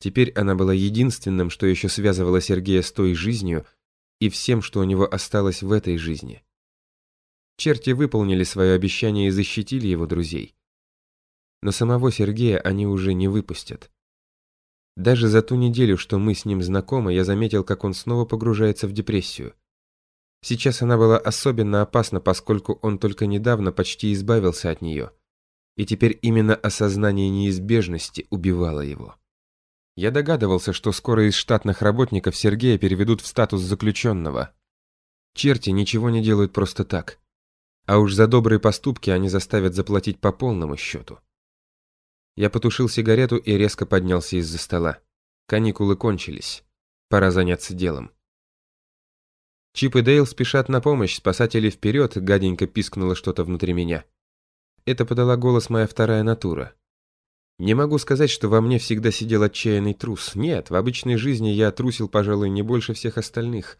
Теперь она была единственным, что еще связывало Сергея с той жизнью и всем, что у него осталось в этой жизни. Черти выполнили свое обещание и защитили его друзей. Но самого Сергея они уже не выпустят. Даже за ту неделю, что мы с ним знакомы, я заметил, как он снова погружается в депрессию. Сейчас она была особенно опасна, поскольку он только недавно почти избавился от нее. И теперь именно осознание неизбежности убивало его. Я догадывался, что скоро из штатных работников Сергея переведут в статус заключенного. Черти ничего не делают просто так. А уж за добрые поступки они заставят заплатить по полному счету. Я потушил сигарету и резко поднялся из-за стола. Каникулы кончились. Пора заняться делом. Чип и Дейл спешат на помощь, спасатели вперед, гаденько пискнуло что-то внутри меня. Это подала голос моя вторая натура. Не могу сказать, что во мне всегда сидел отчаянный трус. Нет, в обычной жизни я трусил, пожалуй, не больше всех остальных.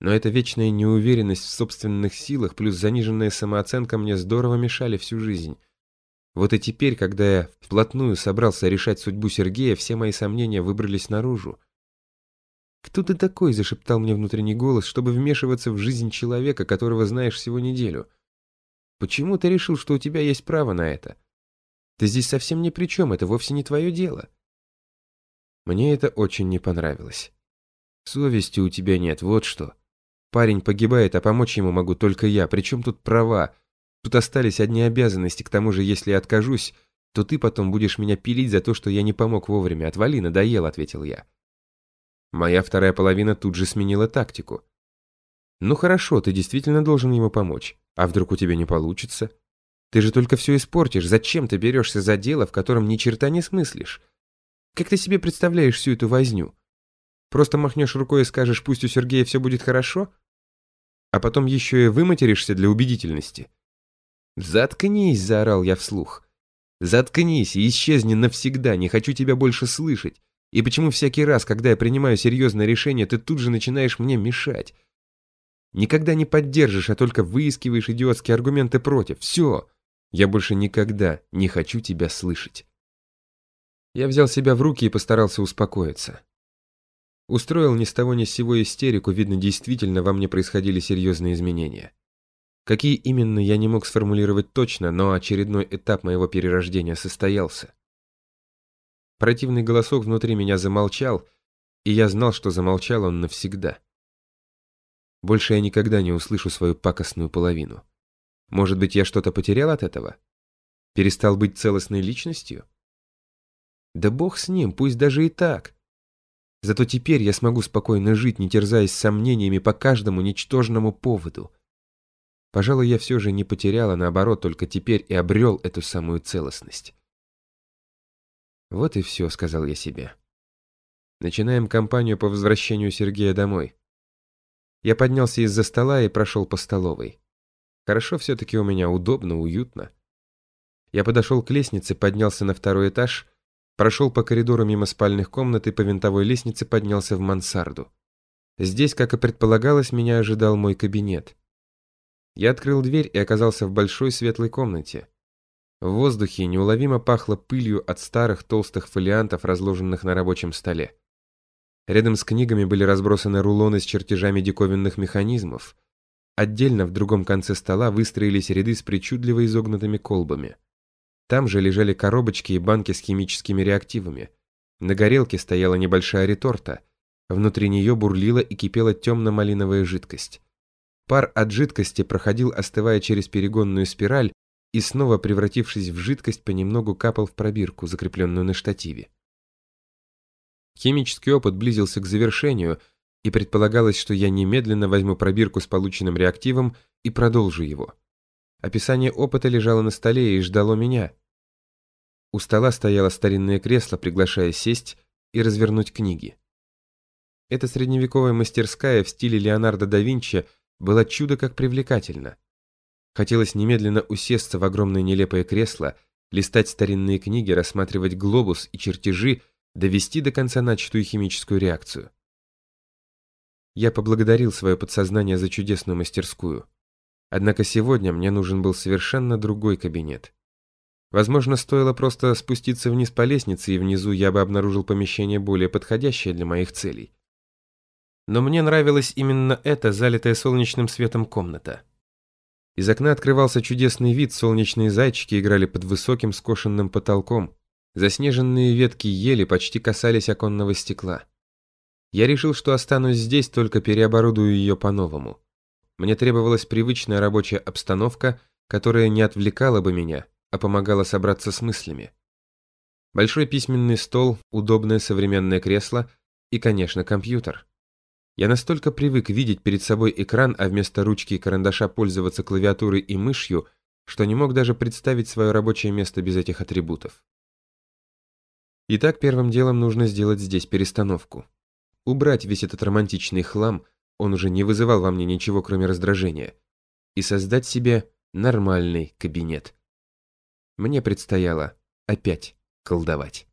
Но эта вечная неуверенность в собственных силах плюс заниженная самооценка мне здорово мешали всю жизнь. Вот и теперь, когда я вплотную собрался решать судьбу Сергея, все мои сомнения выбрались наружу. «Кто ты такой?» – зашептал мне внутренний голос, чтобы вмешиваться в жизнь человека, которого знаешь всего неделю. «Почему ты решил, что у тебя есть право на это?» Ты здесь совсем ни при чем, это вовсе не твое дело. Мне это очень не понравилось. Совести у тебя нет, вот что. Парень погибает, а помочь ему могу только я. Причем тут права? Тут остались одни обязанности, к тому же, если я откажусь, то ты потом будешь меня пилить за то, что я не помог вовремя. Отвали, надоел, ответил я. Моя вторая половина тут же сменила тактику. Ну хорошо, ты действительно должен ему помочь. А вдруг у тебя не получится? Ты же только все испортишь. Зачем ты берешься за дело, в котором ни черта не смыслишь? Как ты себе представляешь всю эту возню? Просто махнешь рукой и скажешь, пусть у Сергея все будет хорошо? А потом еще и выматеришься для убедительности. «Заткнись!» – заорал я вслух. «Заткнись и исчезни навсегда, не хочу тебя больше слышать. И почему всякий раз, когда я принимаю серьезное решение, ты тут же начинаешь мне мешать? Никогда не поддержишь, а только выискиваешь идиотские аргументы против. Все!» Я больше никогда не хочу тебя слышать. Я взял себя в руки и постарался успокоиться. Устроил ни с того ни с сего истерику, видно, действительно во мне происходили серьезные изменения. Какие именно, я не мог сформулировать точно, но очередной этап моего перерождения состоялся. Противный голосок внутри меня замолчал, и я знал, что замолчал он навсегда. Больше я никогда не услышу свою пакостную половину. Может быть, я что-то потерял от этого? Перестал быть целостной личностью? Да бог с ним, пусть даже и так. Зато теперь я смогу спокойно жить, не терзаясь сомнениями по каждому ничтожному поводу. Пожалуй, я все же не потерял, а наоборот, только теперь и обрел эту самую целостность. Вот и все, сказал я себе. Начинаем кампанию по возвращению Сергея домой. Я поднялся из-за стола и прошел по столовой. Хорошо все-таки у меня, удобно, уютно. Я подошел к лестнице, поднялся на второй этаж, прошел по коридору мимо спальных комнат и по винтовой лестнице поднялся в мансарду. Здесь, как и предполагалось, меня ожидал мой кабинет. Я открыл дверь и оказался в большой светлой комнате. В воздухе неуловимо пахло пылью от старых толстых фолиантов, разложенных на рабочем столе. Рядом с книгами были разбросаны рулоны с чертежами диковинных механизмов – Отдельно в другом конце стола выстроились ряды с причудливо изогнутыми колбами. Там же лежали коробочки и банки с химическими реактивами. На горелке стояла небольшая реторта. Внутри нее бурлила и кипела темно-малиновая жидкость. Пар от жидкости проходил, остывая через перегонную спираль, и снова, превратившись в жидкость, понемногу капал в пробирку, закрепленную на штативе. Химический опыт близился к завершению, и предполагалось, что я немедленно возьму пробирку с полученным реактивом и продолжу его. Описание опыта лежало на столе и ждало меня. У стола стояло старинное кресло, приглашая сесть и развернуть книги. Эта средневековая мастерская в стиле Леонардо да Винчи была чудо как привлекательна. Хотелось немедленно усесться в огромное нелепое кресло, листать старинные книги, рассматривать глобус и чертежи, довести до конца начатую химическую реакцию. Я поблагодарил свое подсознание за чудесную мастерскую. Однако сегодня мне нужен был совершенно другой кабинет. Возможно, стоило просто спуститься вниз по лестнице, и внизу я бы обнаружил помещение более подходящее для моих целей. Но мне нравилась именно эта залитая солнечным светом комната. Из окна открывался чудесный вид, солнечные зайчики играли под высоким скошенным потолком. Заснеженные ветки ели почти касались оконного стекла. Я решил, что останусь здесь, только переоборудую ее по-новому. Мне требовалась привычная рабочая обстановка, которая не отвлекала бы меня, а помогала собраться с мыслями. Большой письменный стол, удобное современное кресло и, конечно, компьютер. Я настолько привык видеть перед собой экран, а вместо ручки и карандаша пользоваться клавиатурой и мышью, что не мог даже представить свое рабочее место без этих атрибутов. Итак, первым делом нужно сделать здесь перестановку. Убрать весь этот романтичный хлам, он уже не вызывал во мне ничего, кроме раздражения, и создать себе нормальный кабинет. Мне предстояло опять колдовать.